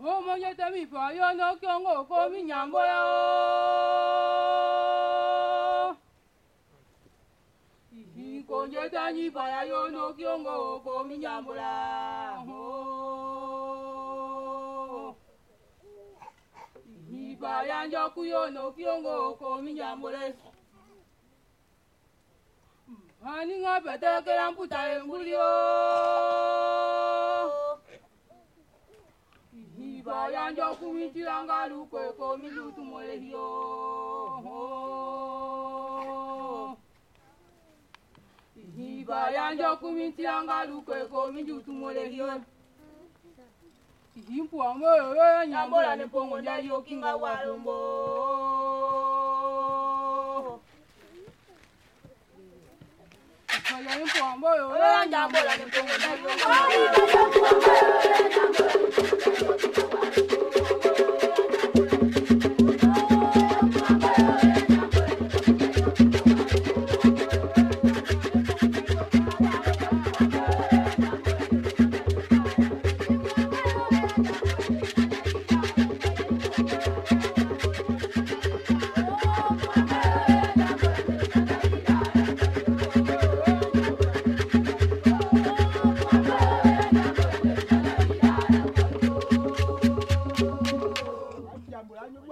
mo mo ye temi bo yo no ki ongo ko mi nyambo yo Ihi ko ye temi bo yo no ki ongo ko mi nyambo la Ihi ba ya njo ku yo no ki ongo ko mi nyambo le hmm, Ani nga bete kelam putai mbulio Vayanja kumitiranga lukoko milutu molehio. Vayanja kumitiranga lukoko milutu molehio. Ìyípo àwọn èrò ìyàmbọ̀là ní pọ̀ngọ̀dá yóò kí n bá wà lóńgbò. Ìfọ̀yọ̀ ìyípo àwọn èrò ìyàmbọ̀là ní pọ̀ngọ̀dá yóò kí n bá wà lóńgbò.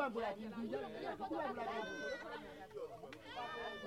gbàgbọ́ àdìgbò.